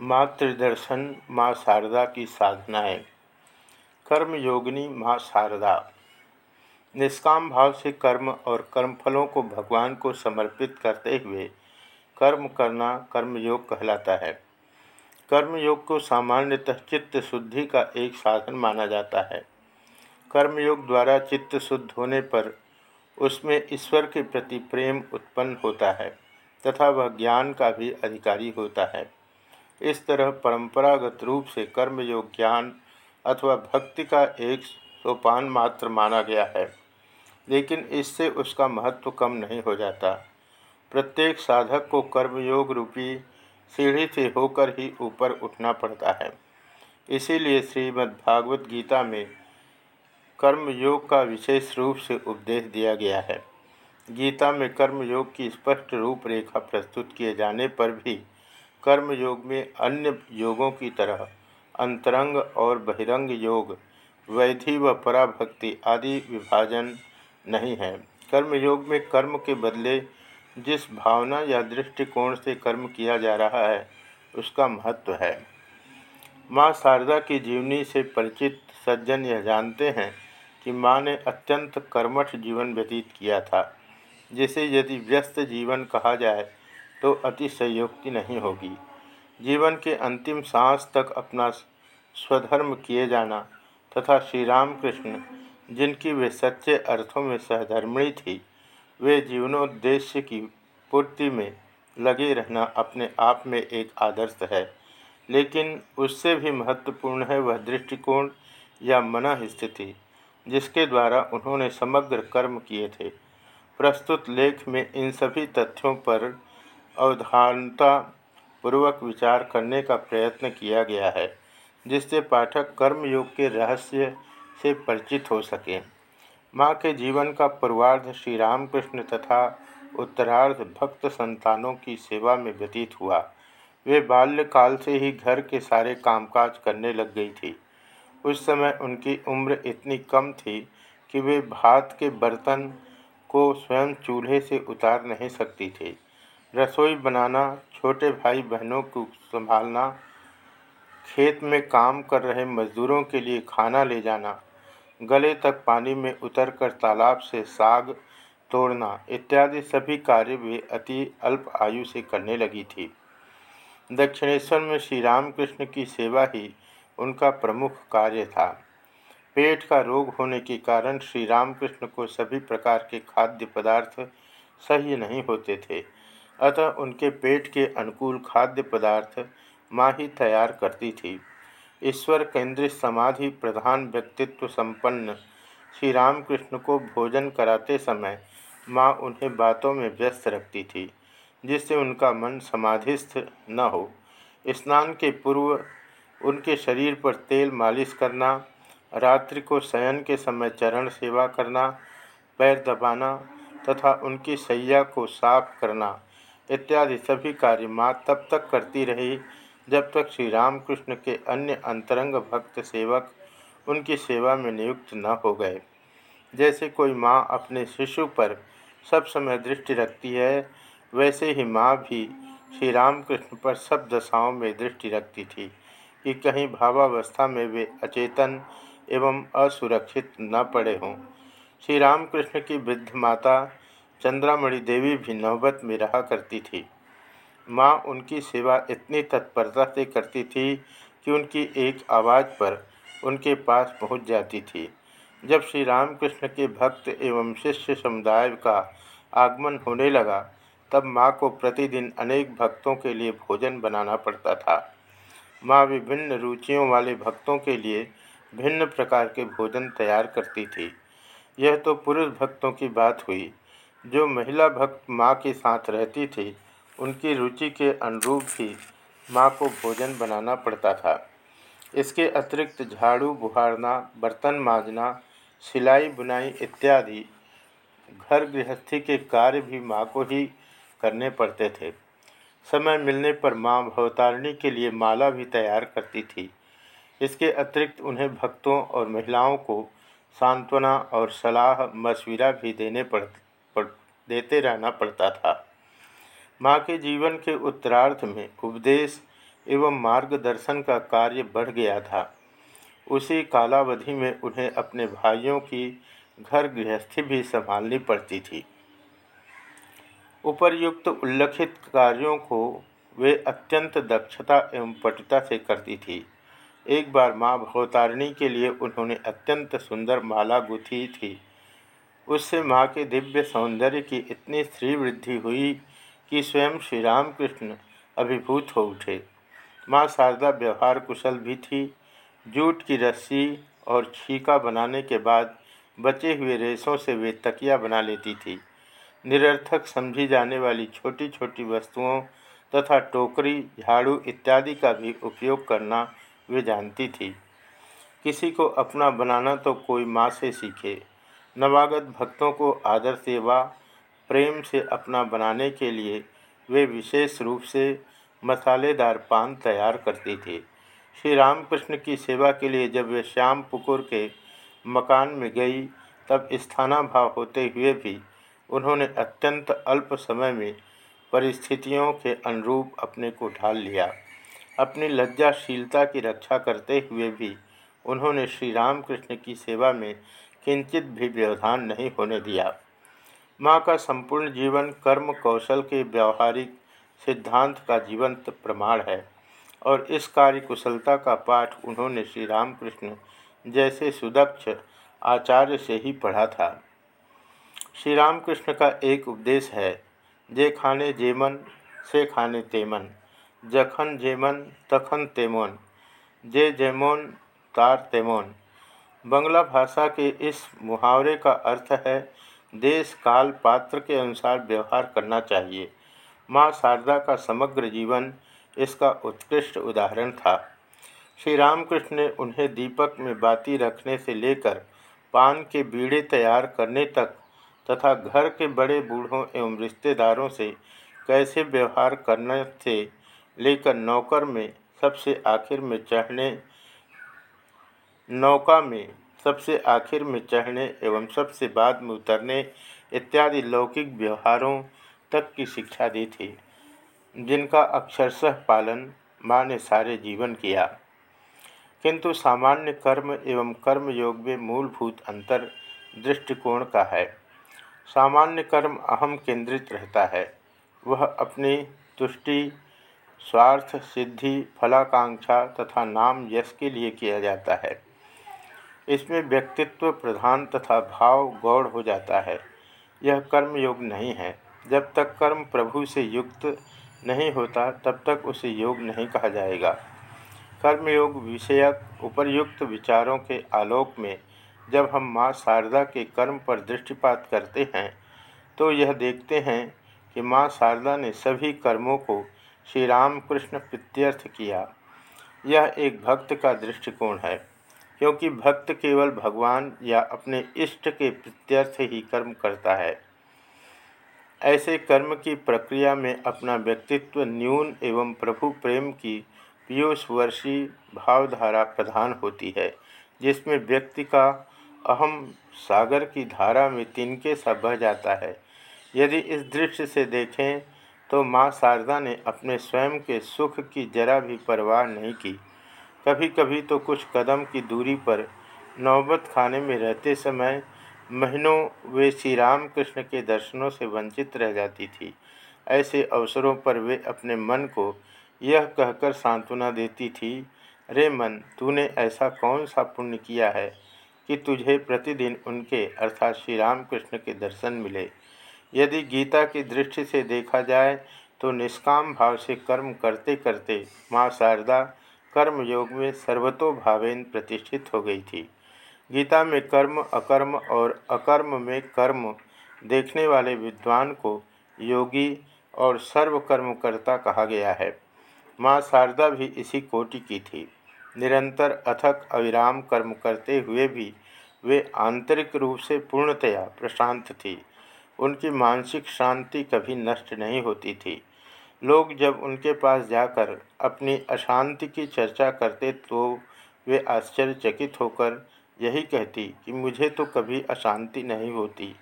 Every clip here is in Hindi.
मातृदर्शन माँ शारदा की साधनाएँ। कर्मयोगिनी माँ शारदा। निष्काम भाव से कर्म और कर्मफलों को भगवान को समर्पित करते हुए कर्म करना कर्मयोग कहलाता है। कर्मयोग को सामान्यतः चित्त शुद्धि का एक साधन माना जाता है। कर्मयोग द्वारा चित्त शुद्ध होने पर उसमें ईश्वर के प्रति प्रेम उत्पन्न होता है तथा वह ज्ञान का भी अधिकारी होता है। इस तरह परंपरागत रूप से कर्मयोग ज्ञान अथवा भक्ति का एक सोपान मात्र माना गया है, लेकिन इससे उसका महत्व कम नहीं हो जाता। प्रत्येक साधक को कर्मयोग रूपी सीढ़ी से होकर ही ऊपर उठना पड़ता है। इसीलिए श्रीमद्भागवत गीता में कर्मयोग का विशेष रूप से उपदेश दिया गया है। गीता में कर्मयोग की स्पष्ट रूपरेखा प्रस्तुत किए जाने पर भी कर्मयोग में अन्य योगों की तरह, अंतरंग और बहिरंग योग, वैधि व पराभक्ति आदि विभाजन नहीं है। कर्मयोग में कर्म के बदले जिस भावना या दृष्टिकोण से कर्म किया जा रहा है, उसका महत्व है। माँ शारदा की जीवनी से परिचित सज्जन यह जानते हैं कि माँ ने अत्यंत कर्मठ जीवन व्यतीत किया था, जिसे यदि व्यस्त जीवन कहा जाए तो अतिशयोक्ति नहीं होगी। जीवन के अंतिम सांस तक अपना स्वधर्म किए जाना तथा श्री रामकृष्ण जिनकी वे सच्चे अर्थों में सहधर्मिणी थी, वे जीवनोद्देश्य की पूर्ति में लगे रहना अपने आप में एक आदर्श है। लेकिन उससे भी महत्वपूर्ण है वह दृष्टिकोण या मना स्थिति जिसके द्वारा उन्होंने समग्र कर्म किए थे। प्रस्तुत लेख में इन सभी तथ्यों पर अवधानता पूर्वक विचार करने का प्रयत्न किया गया है, जिससे पाठक कर्मयोग के रहस्य से परिचित हो सकें। माँ के जीवन का पूर्वार्ध श्री रामकृष्ण तथा उत्तरार्ध भक्त संतानों की सेवा में व्यतीत हुआ। वे बाल्यकाल से ही घर के सारे कामकाज करने लग गई थी। उस समय उनकी उम्र इतनी कम थी कि वे भात के बर्तन को स्वयं चूल्हे से उतार नहीं सकती थी। रसोई बनाना, छोटे भाई बहनों को संभालना, खेत में काम कर रहे मजदूरों के लिए खाना ले जाना, गले तक पानी में उतरकर तालाब से साग तोड़ना इत्यादि सभी कार्य वे अति अल्प आयु से करने लगी थी। दक्षिणेश्वर में श्री रामकृष्ण की सेवा ही उनका प्रमुख कार्य था। पेट का रोग होने के कारण श्री रामकृष्ण को सभी प्रकार के खाद्य पदार्थ सही नहीं होते थे। अतः उनके पेट के अनुकूल खाद्य पदार्थ माँ ही तैयार करती थी। ईश्वर केंद्रित समाधि प्रधान व्यक्तित्व संपन्न श्री रामकृष्ण को भोजन कराते समय माँ उन्हें बातों में व्यस्त रखती थी, जिससे उनका मन समाधिस्थ न हो। स्नान के पूर्व उनके शरीर पर तेल मालिश करना, रात्रि को शयन के समय चरण सेवा करना, पैर दबाना तथा उनकी सैया को साफ़ करना इत्यादि सभी कार्य माँ तब तक करती रही जब तक श्री रामकृष्ण के अन्य अंतरंग भक्त सेवक उनकी सेवा में नियुक्त न हो गए। जैसे कोई माँ अपने शिशु पर सब समय दृष्टि रखती है, वैसे ही माँ भी श्री रामकृष्ण पर सब दशाओं में दृष्टि रखती थी कि कहीं भावावस्था में वे अचेतन एवं असुरक्षित न पड़े हों। श्री रामकृष्ण की वृद्ध माता चंद्रामणि देवी भी नौबत में रहा करती थी। माँ उनकी सेवा इतनी तत्परता से करती थी कि उनकी एक आवाज़ पर उनके पास पहुँच जाती थी। जब श्री रामकृष्ण के भक्त एवं शिष्य समुदाय का आगमन होने लगा, तब माँ को प्रतिदिन अनेक भक्तों के लिए भोजन बनाना पड़ता था। माँ विभिन्न रुचियों वाले भक्तों के लिए भिन्न प्रकार के भोजन तैयार करती थी। यह तो पुरुष भक्तों की बात हुई जो महिला भक्त माँ के साथ रहती थी उनकी रुचि के अनुरूप भी माँ को भोजन बनाना पड़ता था। इसके अतिरिक्त झाड़ू बुहारना बर्तन माजना सिलाई बुनाई इत्यादि घर गृहस्थी के कार्य भी माँ को ही करने पड़ते थे। समय मिलने पर माँ भवतारिणी के लिए माला भी तैयार करती थी। इसके अतिरिक्त उन्हें भक्तों और महिलाओं को सांत्वना और सलाह मशविरा भी देने पड़, पड़ देते रहना पड़ता था। माँ के जीवन के उत्तरार्थ में उपदेश एवं मार्गदर्शन का कार्य बढ़ गया था। उसी कालावधि में उन्हें अपने भाइयों की घर गृहस्थी भी संभालनी पड़ती थी। उपर्युक्त उल्लिखित कार्यों को वे अत्यंत दक्षता एवं पटुता से करती थी। एक बार माँ भवतारिणी के लिए उन्होंने अत्यंत सुंदर माला गुथी थी। उससे माँ के दिव्य सौंदर्य की इतनी स्त्री वृद्धि हुई कि स्वयं श्री रामकृष्ण अभिभूत हो उठे। माँ शारदा व्यवहार कुशल भी थी। जूट की रस्सी और छीका बनाने के बाद बचे हुए रेशों से वे तकिया बना लेती थी। निरर्थक समझी जाने वाली छोटी छोटी वस्तुओं तथा टोकरी, झाड़ू इत्यादि का भी उपयोग करना वे जानती थी। किसी को अपना बनाना तो कोई माँ से सीखे। नवागत भक्तों को आदर, सेवा, प्रेम से अपना बनाने के लिए वे विशेष रूप से मसालेदार पान तैयार करती थी। श्री रामकृष्ण की सेवा के लिए जब वे श्याम पुकुर के मकान में गई, तब स्थानाभाव होते हुए भी उन्होंने अत्यंत अल्प समय में परिस्थितियों के अनुरूप अपने को ढाल लिया। अपनी लज्जाशीलता की रक्षा करते हुए भी उन्होंने श्री रामकृष्ण की सेवा में किंचित भी व्यवधान नहीं होने दिया। माँ का संपूर्ण जीवन कर्म कौशल के व्यवहारिक सिद्धांत का जीवंत प्रमाण है और इस कार्य कुशलता का पाठ उन्होंने श्री रामकृष्ण जैसे सुदक्ष आचार्य से ही पढ़ा था। श्री रामकृष्ण का एक उपदेश है, जे खाने जेमन से खाने तेमन जखन जेमन तखन तेमोन जे जेमोन तार तेमोन बंगला भाषा के इस मुहावरे का अर्थ है, देश काल पात्र के अनुसार व्यवहार करना चाहिए। माँ शारदा का समग्र जीवन इसका उत्कृष्ट उदाहरण था। श्री रामकृष्ण ने उन्हें दीपक में बाती रखने से लेकर पान के बीड़े तैयार करने तक तथा घर के बड़े बूढ़ों एवं रिश्तेदारों से कैसे व्यवहार करने से लेकर नौकर में सबसे आखिर में चढ़ने नौका में सबसे आखिर में चढ़ने एवं सबसे बाद में उतरने इत्यादि लौकिक व्यवहारों तक की शिक्षा दी थी, जिनका अक्षरशः पालन माँ ने सारे जीवन किया। किंतु सामान्य कर्म एवं कर्म योग में मूलभूत अंतर दृष्टिकोण का है। सामान्य कर्म अहम केंद्रित रहता है। वह अपनी तुष्टि, स्वार्थ, सिद्धि, फलाकांक्षा तथा नाम यश के लिए किया जाता है। इसमें व्यक्तित्व, प्रधान तथा भाव गौड़ हो जाता है। यह कर्म योग नहीं है। जब तक कर्म प्रभु से युक्त नहीं होता, तब तक उसे योग नहीं कहा जाएगा। कर्मयोग विषयक, उपरयुक्त विचारों के आलोक में जब हम माँ शारदा के कर्म पर दृष्टिपात करते हैं तो यह देखते हैं कि माँ शारदा ने सभी कर्मों को श्री राम कृष्ण प्रत्यर्थ किया। यह एक भक्त का दृष्टिकोण है। क्योंकि भक्त केवल भगवान या अपने इष्ट के प्रत्यर्थ ही कर्म करता है। ऐसे कर्म की प्रक्रिया में अपना व्यक्तित्व न्यून एवं प्रभु प्रेम की पीयूषवर्षी भावधारा प्रधान होती है, जिसमें व्यक्ति का अहम सागर की धारा में तिनके सा बह जाता है। यदि इस दृश्य से देखें तो माँ शारदा ने अपने स्वयं के सुख की जरा भी परवाह नहीं की। कभी कभी तो कुछ कदम की दूरी पर नौबत खाने में रहते समय महीनों वे श्री राम कृष्ण के दर्शनों से वंचित रह जाती थी। ऐसे अवसरों पर वे अपने मन को यह कहकर सांत्वना देती थी, रे मन, तूने ऐसा कौन सा पुण्य किया है कि तुझे प्रतिदिन उनके अर्थात श्री राम कृष्ण के दर्शन मिले? यदि गीता की दृष्टि से देखा जाए तो निष्काम भाव से कर्म करते करते माँ शारदा कर्म योग में सर्वतोभावेन प्रतिष्ठित हो गई थी। गीता में कर्म, अकर्म और अकर्म में कर्म देखने वाले विद्वान को योगी और सर्वकर्मकर्ता कहा गया है। माँ शारदा भी इसी कोटि की थी। निरंतर अथक अविराम कर्म करते हुए भी वे आंतरिक रूप से पूर्णतया प्रशांत थी। उनकी मानसिक शांति कभी नष्ट नहीं होती थी। लोग जब उनके पास जाकर अपनी अशांति की चर्चा करते तो वे आश्चर्यचकित होकर यही कहती कि मुझे तो कभी अशांति नहीं होती।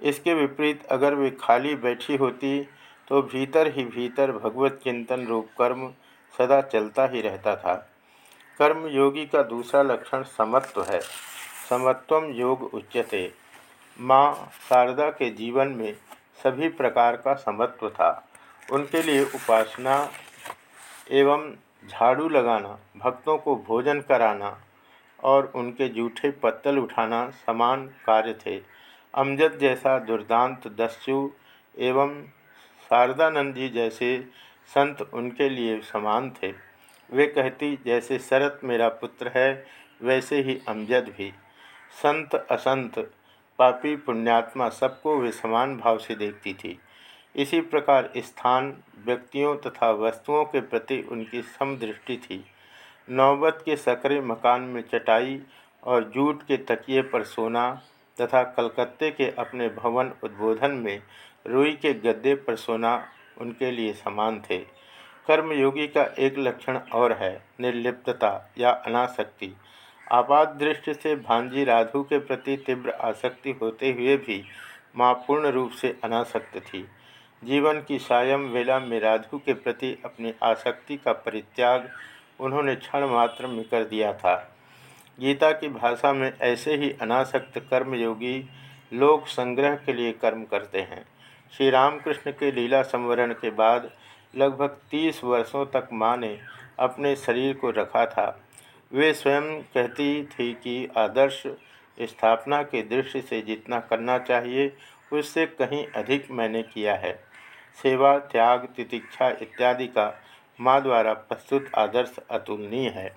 इसके विपरीत अगर वे खाली बैठी होती तो भीतर ही भीतर भगवत चिंतन रूप कर्म सदा चलता ही रहता था। कर्म योगी का दूसरा लक्षण समत्व है। समत्वम योग उच्यते। माँ शारदा के जीवन में सभी प्रकार का समत्व था। उनके लिए उपासना एवं झाड़ू लगाना, भक्तों को भोजन कराना और उनके जूठे पत्तल उठाना समान कार्य थे। अमजद जैसा दुर्दांत दस्यु एवं शारदानंद जी जैसे संत उनके लिए समान थे। वे कहती, जैसे शरत मेरा पुत्र है, वैसे ही अमजद भी। संत असंत, पापी पुण्यात्मा सबको वे समान भाव से देखती थी। इसी प्रकार स्थान, व्यक्तियों तथा वस्तुओं के प्रति उनकी समदृष्टि थी। नौबत के सकरे मकान में चटाई और जूट के तकिए पर सोना तथा कलकत्ते के अपने भवन उद्बोधन में रुई के गद्दे पर सोना उनके लिए समान थे। कर्मयोगी का एक लक्षण और है, निर्लिप्तता या अनासक्ति। आपात दृष्टि से भांजी राधु के प्रति तीव्र आसक्ति होते हुए भी माँ पूर्ण रूप से अनासक्त थी। जीवन की सायम वेला में राधु के प्रति अपनी आसक्ति का परित्याग उन्होंने क्षण मात्र में कर दिया था। गीता की भाषा में ऐसे ही अनासक्त कर्मयोगी लोक संग्रह के लिए कर्म करते हैं। श्री रामकृष्ण के लीला संवरण के बाद लगभग तीस वर्षों तक माँ ने अपने शरीर को रखा था। वे स्वयं कहती थी कि आदर्श स्थापना के दृष्टि से जितना करना चाहिए, उससे कहीं अधिक मैंने किया है। सेवा त्याग तितिक्षा इत्यादि का माँ द्वारा प्रस्तुत आदर्श अतुलनीय है।